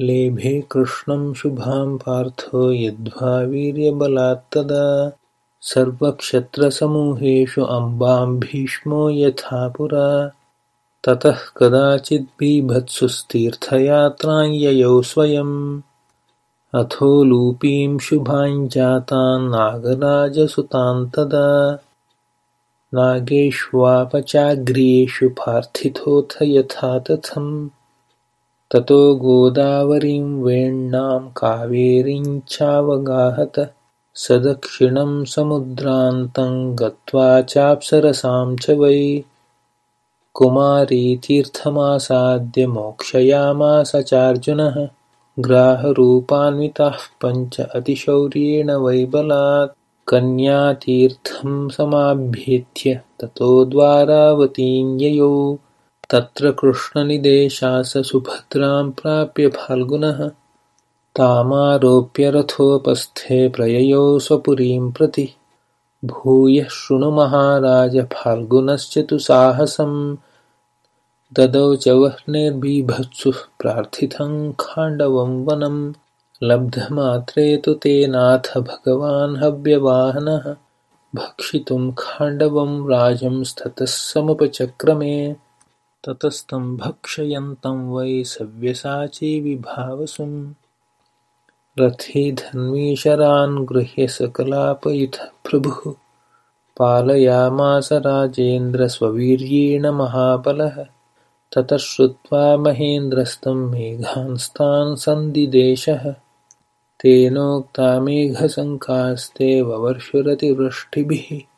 लेभे कृष्णं शुभां पार्थो यद्वा वीर्यबलात्तदा सर्वक्षत्रसमूहेषु अम्बां भीष्मो यथा पुरा। ततः कदाचिद्बीभत्सुस्तीर्थयात्रां ययौ स्वयम्। अथो लूपीं शुभाञ्जातान् नागराजसुतान् तदा। नागेष्वापचाग्र्येषु पार्थितोऽथ यथा तथम् ततो गोदावरीं वेण्णां कावेरीञ्चावगाहत स दक्षिणं समुद्रान्तं गत्वा चाप्सरसां च वै। कुमारीतीर्थमासाद्य मोक्षयामास चार्जुनः ग्राहरूपान्विताः पञ्च अतिशौर्येण वै बलात् कन्यातीर्थं समाभ्येत्य ततो द्वारावतीं ययौ तत्र कृष्णनिदेशास सुभद्रां प्राप्य फाल्गुनः तामारोप्य रथोपस्थे प्रययौ स्वपुरीं प्रति। भूयः शृणु महाराज फाल्गुनश्च तु साहसम्। ददौ च वह्निर्बिभत्सुः प्रार्थितं खाण्डवं वनं। लब्धमात्रे तु तेनाथ भगवान् हव्यवाहनः। भक्षितुं खाण्डवं राजंस्ततः समुपचक्रमे ततस्तं भक्षयन्तं वै सव्यसाची विभावसुं। रथे धन्वीशरान् गृह्य सकलापयुतः प्रभुः। पालयामास राजेन्द्रस्ववीर्येण महाबलः। ततः श्रुत्वा महेन्द्रस्तं मेघांस्तान् सन्दिदेशः तेनोक्ता मेघसङ्कास्ते ववर्षुरतिवृष्टिभिः